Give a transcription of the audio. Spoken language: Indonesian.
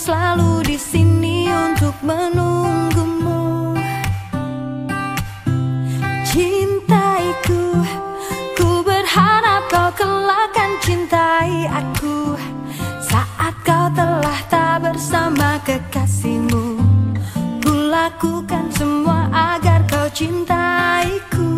selalu di sini untuk menunggumu. Cintaiku, ku berharap kau kelak kan cintai aku saat kau telah tak bersama kekasihmu. Ku lakukan semua agar kau cintaiku.